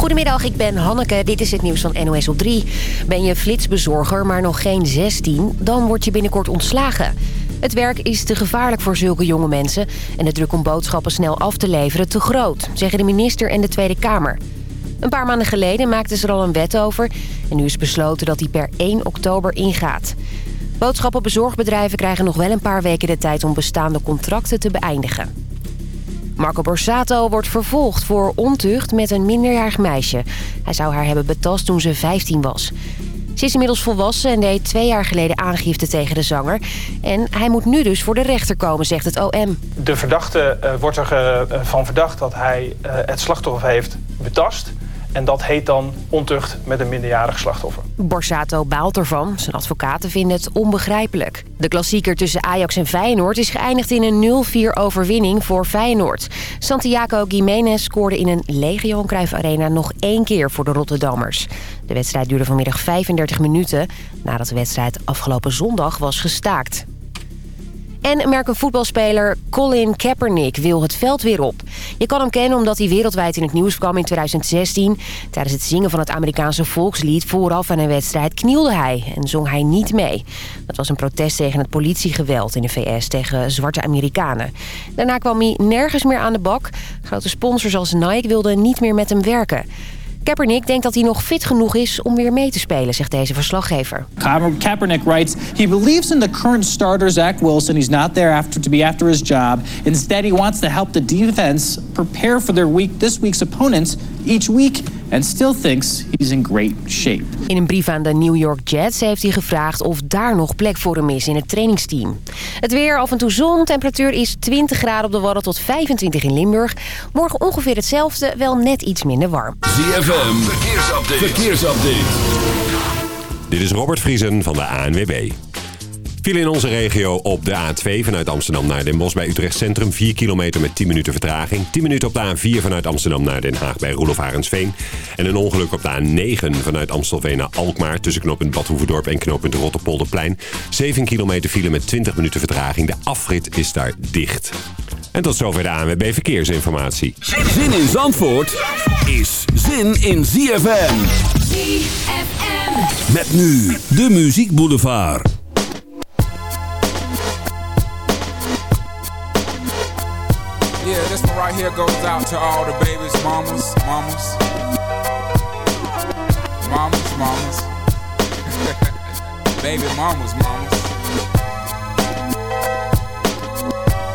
Goedemiddag, ik ben Hanneke. Dit is het nieuws van NOS op 3. Ben je flitsbezorger, maar nog geen 16, dan word je binnenkort ontslagen. Het werk is te gevaarlijk voor zulke jonge mensen... en de druk om boodschappen snel af te leveren te groot... zeggen de minister en de Tweede Kamer. Een paar maanden geleden maakten ze er al een wet over... en nu is besloten dat die per 1 oktober ingaat. Boodschappenbezorgbedrijven krijgen nog wel een paar weken de tijd... om bestaande contracten te beëindigen. Marco Borsato wordt vervolgd voor ontucht met een minderjarig meisje. Hij zou haar hebben betast toen ze 15 was. Ze is inmiddels volwassen en deed twee jaar geleden aangifte tegen de zanger. En hij moet nu dus voor de rechter komen, zegt het OM. De verdachte uh, wordt ervan van verdacht dat hij uh, het slachtoffer heeft betast... En dat heet dan ontucht met een minderjarig slachtoffer. Borsato baalt ervan. Zijn advocaten vinden het onbegrijpelijk. De klassieker tussen Ajax en Feyenoord is geëindigd in een 0-4 overwinning voor Feyenoord. Santiago Gimenez scoorde in een lege Johan Cruijff Arena nog één keer voor de Rotterdammers. De wedstrijd duurde vanmiddag 35 minuten nadat de wedstrijd afgelopen zondag was gestaakt. En merk voetbalspeler Colin Kaepernick wil het veld weer op. Je kan hem kennen omdat hij wereldwijd in het nieuws kwam in 2016. Tijdens het zingen van het Amerikaanse volkslied vooraf aan een wedstrijd knielde hij en zong hij niet mee. Dat was een protest tegen het politiegeweld in de VS tegen zwarte Amerikanen. Daarna kwam hij nergens meer aan de bak. Grote sponsors als Nike wilden niet meer met hem werken. Kaepernick denkt dat hij nog fit genoeg is om weer mee te spelen, zegt deze verslaggever. Kaepernick writes, he believes in the current starter Zach Wilson. He's not there after to be after his job. Instead, he wants to help the defense prepare for their week this week's opponents each week and still thinks he's in great shape. In een brief aan de New York Jets heeft hij gevraagd of daar nog plek voor hem is in het trainingsteam. Het weer, af en toe zon, temperatuur is 20 graden op de Wadden tot 25 in Limburg. Morgen ongeveer hetzelfde, wel net iets minder warm. ZFM, verkeersupdate. verkeersupdate. Dit is Robert Vriesen van de ANWB. Viel in onze regio op de A2 vanuit Amsterdam naar Den Bosch bij Utrecht Centrum. 4 kilometer met 10 minuten vertraging. 10 minuten op de A4 vanuit Amsterdam naar Den Haag bij Roelof Arendsveen. En een ongeluk op de A9 vanuit Amstelveen naar Alkmaar... tussen knooppunt Badhoevedorp en knooppunt Rotterpolderplein. 7 kilometer file met 20 minuten vertraging. De afrit is daar dicht. En tot zover de ANWB Verkeersinformatie. Zin in Zandvoort is zin in ZFM. ZFM. Met nu de Muziek Boulevard. Yeah, this one right here goes out to all the babies, mamas, mamas. Mamas, mamas. Baby mamas, mamas.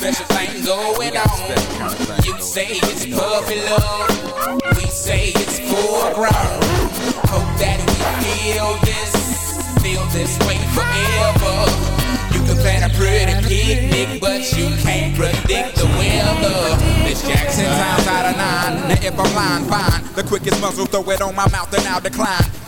special thing going on. You say it's puppy love. We say it's full grown. Hope that we feel this, feel this way forever. You can plan a pretty picnic, but you can't predict the weather. Miss Jackson times out of nine. Now if I'm lying, fine. The quickest muzzle, throw it on my mouth and I'll decline.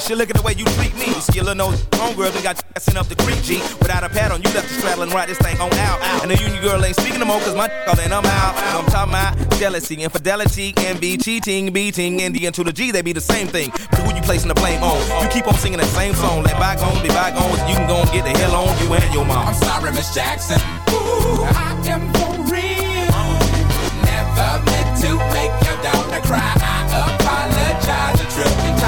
She look at the way you treat me. Skillin' those homegirl that got you sent up the creek, G. Without a pad on, you left the straddle and ride this thing on out. And the union girl ain't speaking no more, cause my all in, I'm out. I'm talking about jealousy, infidelity, envy, cheating, beating, and the N to the G, they be the same thing. But who you placing the blame on? You keep on singing that same song. Let bygones be bygones, you can go and get the hell on you and your mom. I'm sorry, Miss Jackson. Ooh, I am for real. Never meant to make your daughter cry. I apologize a trillion times.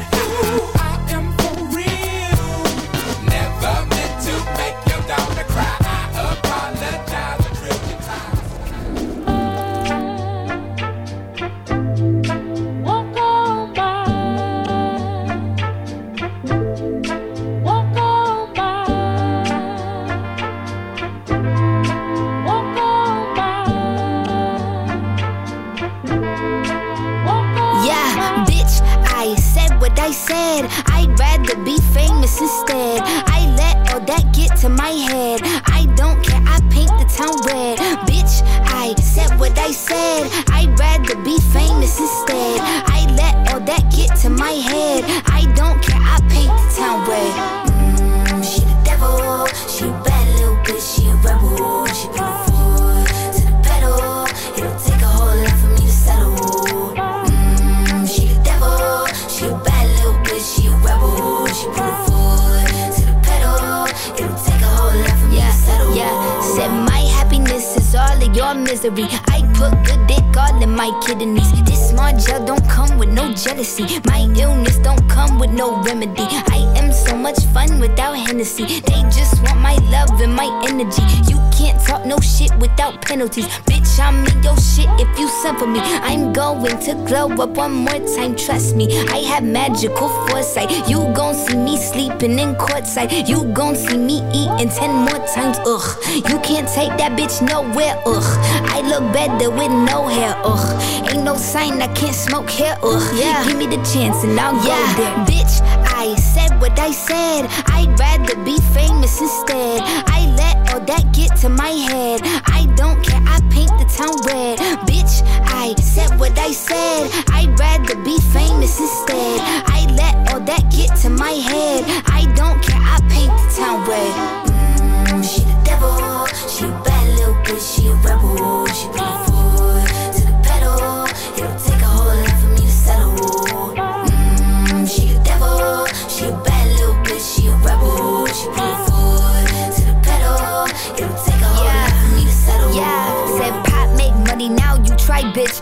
Said. I'd rather be famous instead. Your misery. I put good dick all in my kidneys. This small gel don't come with no jealousy. My illness don't come with no remedy. I am so much fun without Hennessy. They just want my love and my energy. You can't talk no shit without penalties. Bitch, I'm in your shit if you send for me. I'm going to glow up one more time, trust me. I have magical foresight. You gon' see me sleeping in courtside. You gon' see me eating ten more times, ugh. You can't take that bitch nowhere, ugh. I look better with no hair, ugh. Ain't no sign I can't smoke here, ugh. Yeah. Give me the chance and I'll Yeah. go there. Bitch, I said what I said. I'd rather be famous instead. I let all that get to my head. I don't care, I paint the town red. Bitch, I said what I said. I'd rather be famous instead. I let all that get to my head. I don't care, I paint the town red. Mm, she the devil, she a rebel. She put foot to the pedal. It'll take a whole lot for me to settle. Mm, she the devil, she a bad little bitch, she a rebel. She put foot to the pedal. It'll take a whole lot for me to settle. Yeah, said pop make money now. You try, bitch.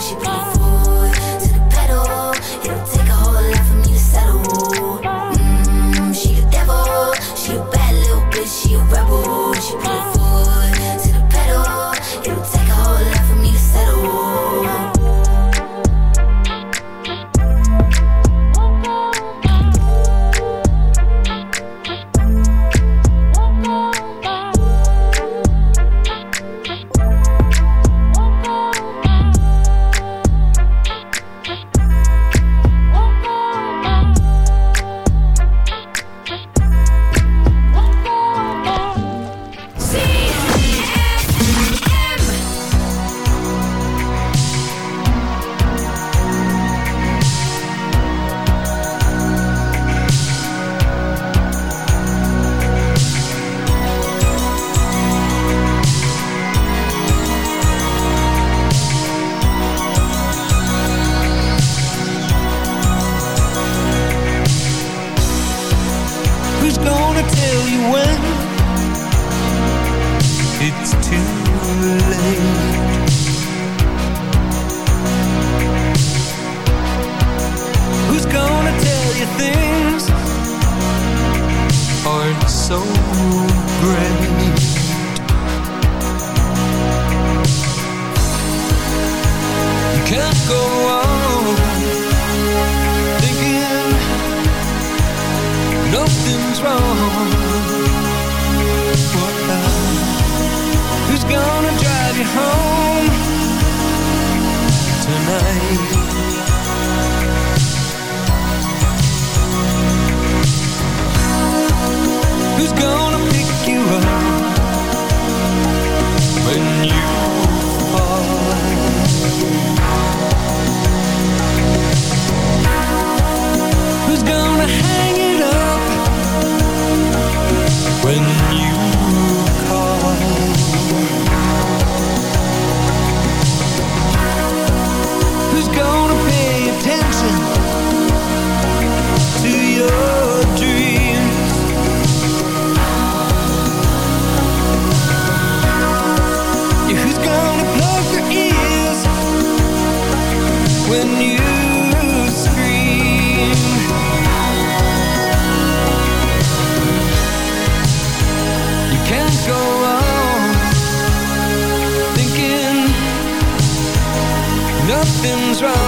she bouche. can't go on Thinking nothing's wrong What uh, Who's gonna drive you home tonight? Who's gonna pick you up? something's wrong.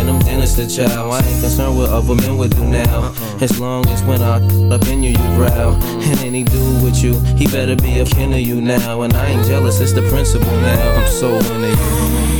and them dinners to chow. I ain't concerned what other men would do now. Uh-uh. As long as when I up in you, you growl. And any dude with you, he better be a kin of you now. And I ain't jealous, it's the principle now. I'm so into you.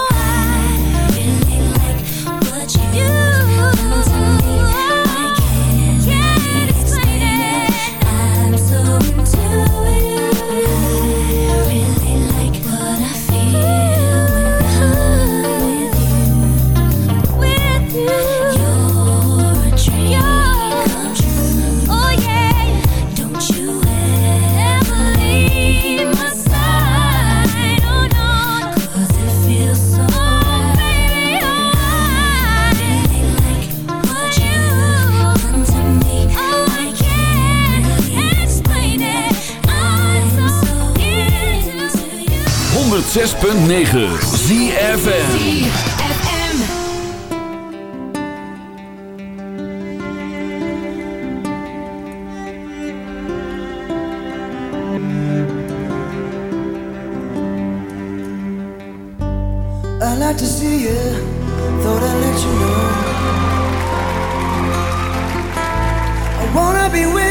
Zes punt negen ZFM. I like to see you, thought I'd let you know. I wanna be with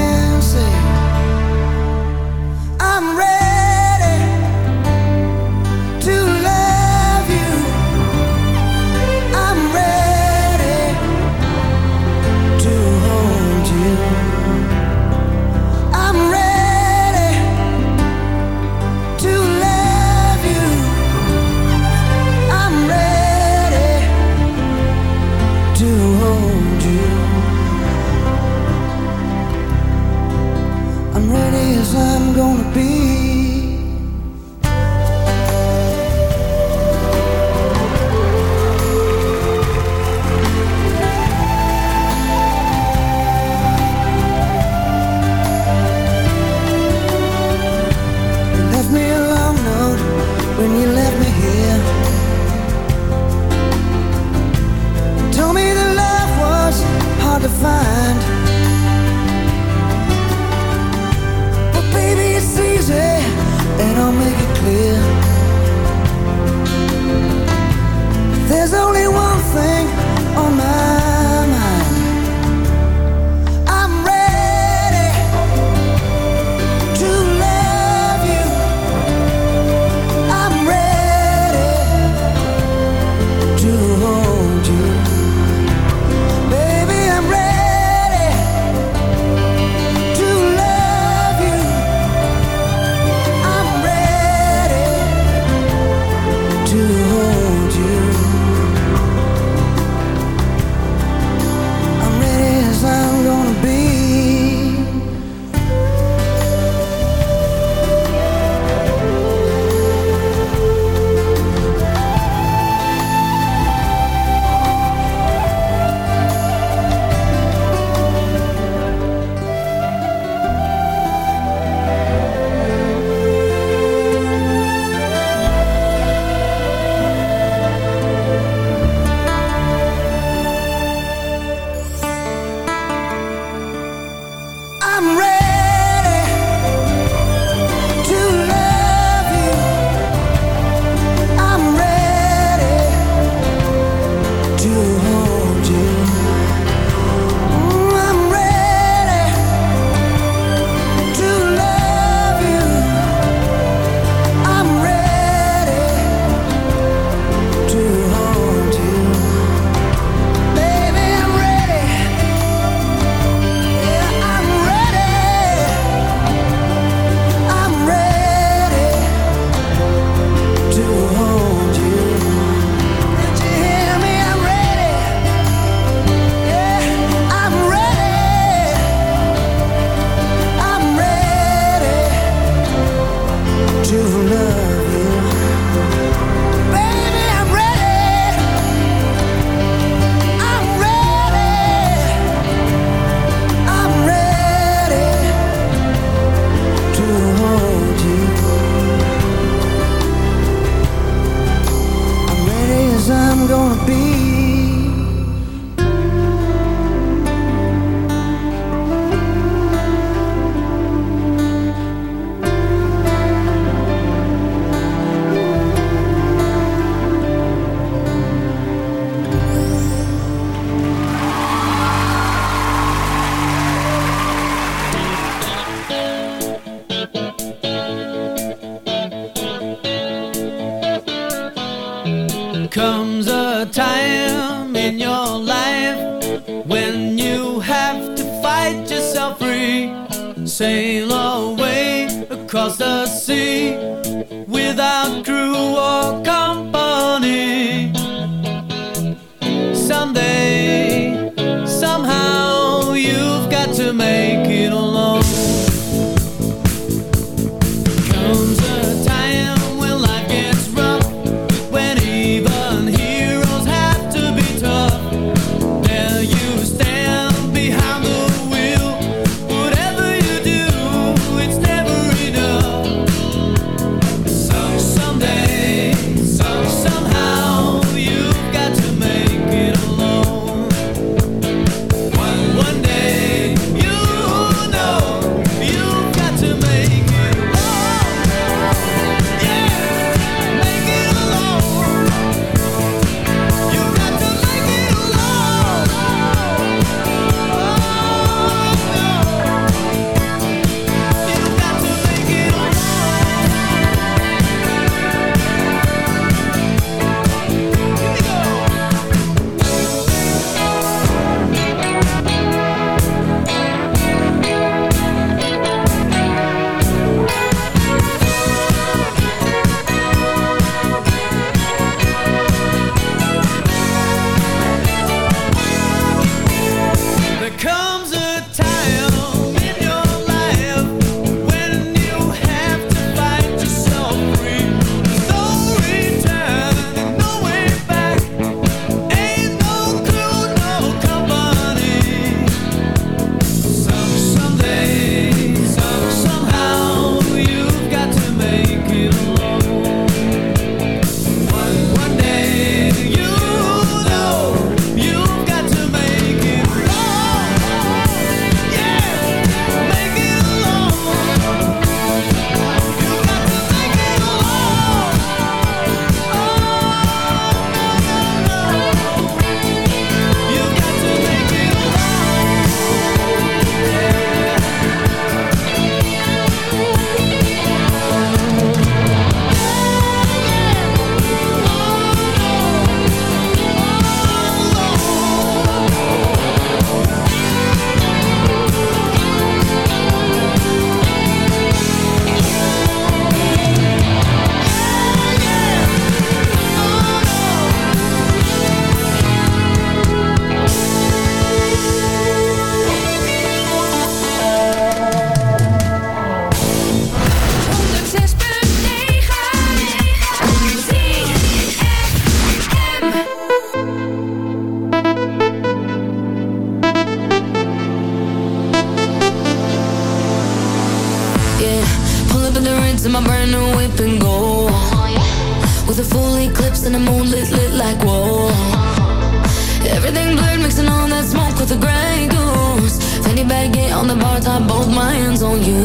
hands on you.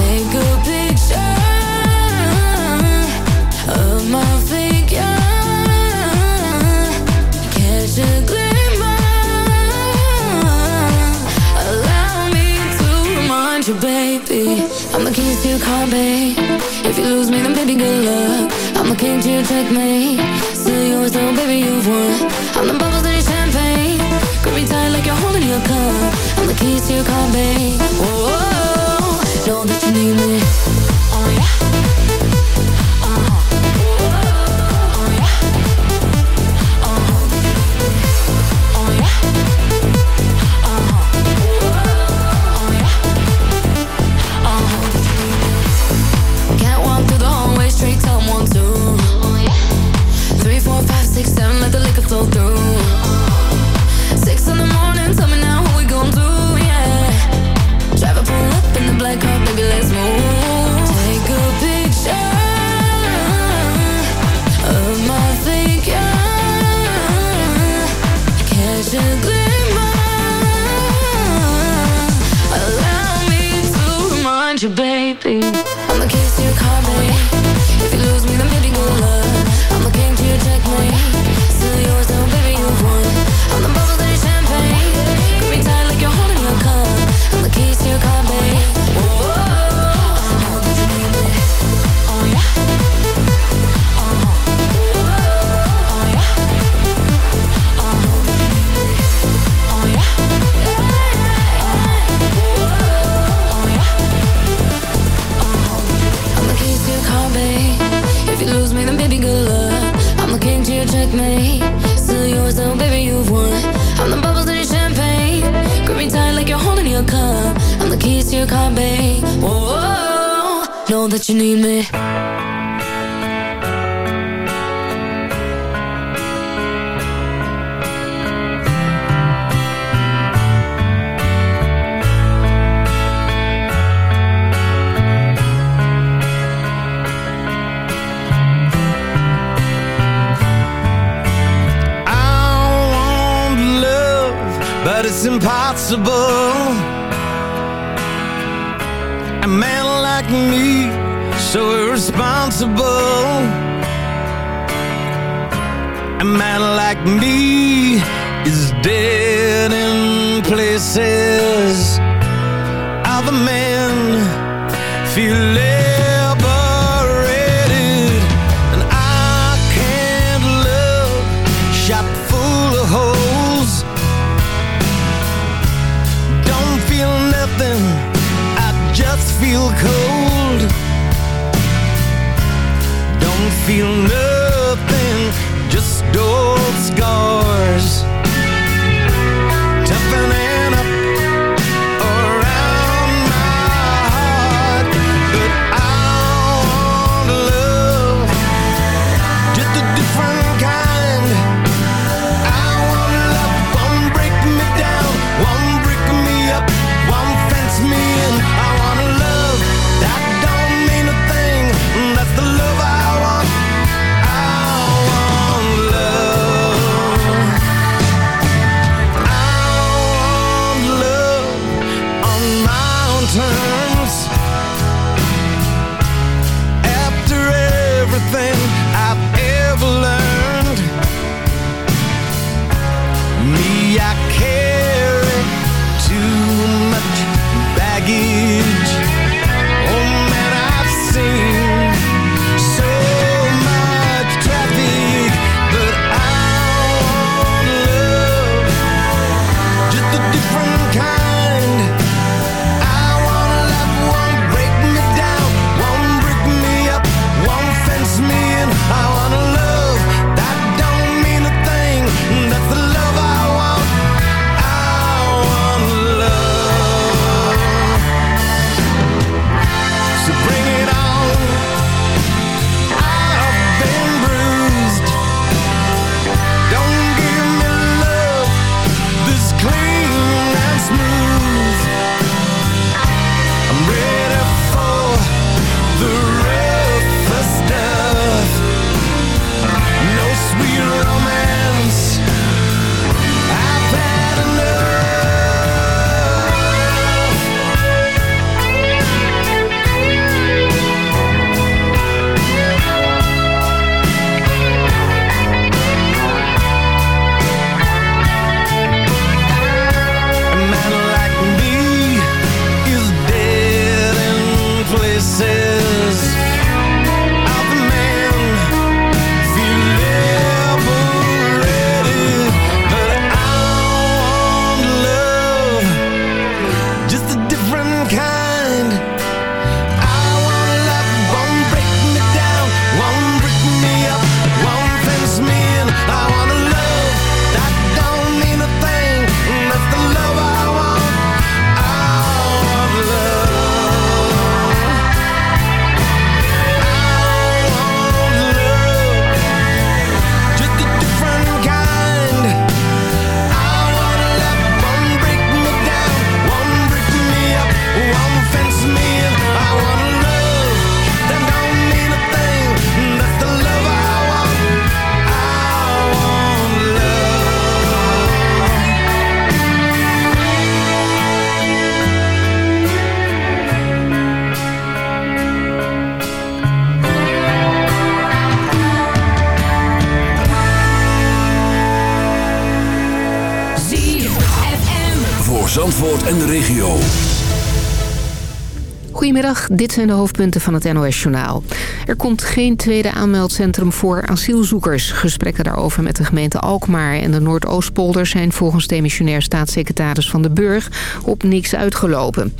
Take a picture of my figure. Catch a glimmer. Allow me to remind you, baby. I'm the king to your car, babe. If you lose me, then baby, good luck. I'm the king to your checkmate. Still yours, though, baby, you've won. I'm the bubbles in your champagne. Grip me tight like you're holding your cup need you call me. Oh, oh, oh. know that you need me. that you need me. I want love, but It's impossible. responsible A man like me is dead in places. Other men feel Dit zijn de hoofdpunten van het NOS-journaal. Er komt geen tweede aanmeldcentrum voor asielzoekers. Gesprekken daarover met de gemeente Alkmaar en de Noordoostpolder... zijn volgens demissionair staatssecretaris Van den Burg op niks uitgelopen.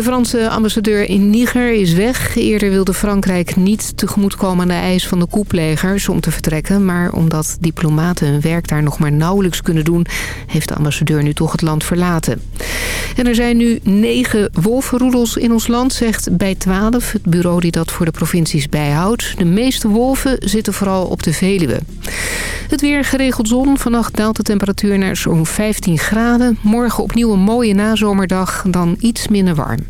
De Franse ambassadeur in Niger is weg. Eerder wilde Frankrijk niet tegemoetkomen aan de eis van de koeplegers om te vertrekken. Maar omdat diplomaten hun werk daar nog maar nauwelijks kunnen doen... heeft de ambassadeur nu toch het land verlaten. En er zijn nu negen wolvenroedels in ons land, zegt bij 12, het bureau die dat voor de provincies bijhoudt. De meeste wolven zitten vooral op de Veluwe. Het weer geregeld zon. Vannacht daalt de temperatuur naar zo'n 15 graden. Morgen opnieuw een mooie nazomerdag, dan iets minder warm.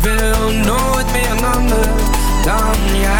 wil nooit meer een ander dan jij.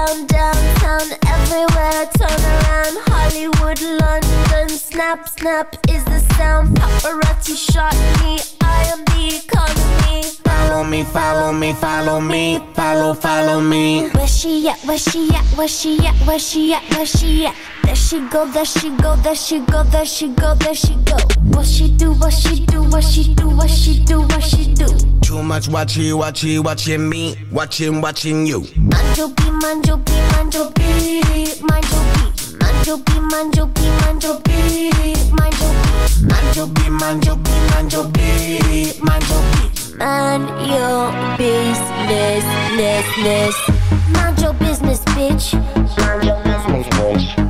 Uptown, downtown, everywhere. Turn around. Hollywood, London. Snap, snap is the sound. Paparazzi shot me. I am the economy. Follow me, follow me, follow me, follow, follow me. Where she at? Where she at? Where she at? Where she at? Where she at? There she go, there she go, there she go, there she go, there she go. What she do? What she do? What she do? What she do? What she do? Too much watchy, watchy, watching me, watching, watching you. Manjo B, manjo B, manjo B, manjo B. Manjo B, manjo B, manjo B, manjo B. Manjo B, manjo B, manjo B, manjo B. Man your business, ness, ness. Mind your business, bitch. Mind your business, bitch.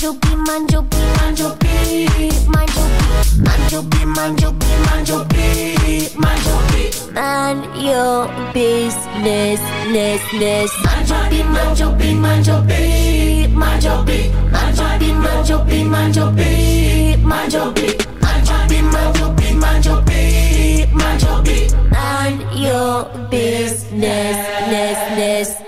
manjo B, manjo B. Manjo B, manjo B, manjo B, manjo B. Man your business, ness, ness. Manjo B, manjo B, manjo B, manjo B. Manjo B, manjo B, manjo B, manjo B. Manjo B, manjo B, manjo B, manjo B. Man your business, ness, ness.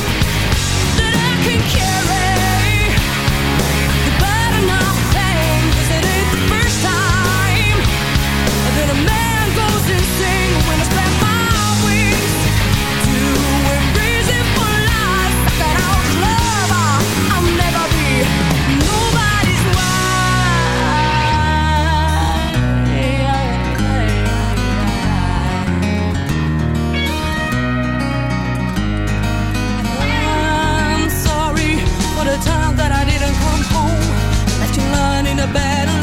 that you lying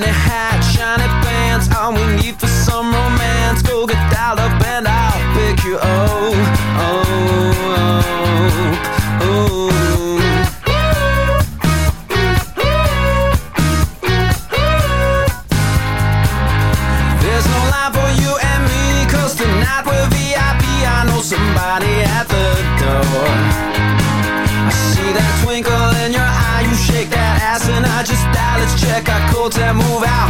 funny hat, shiny pants. All we need for some romance. Go get dollop and I'll pick you up. To move out.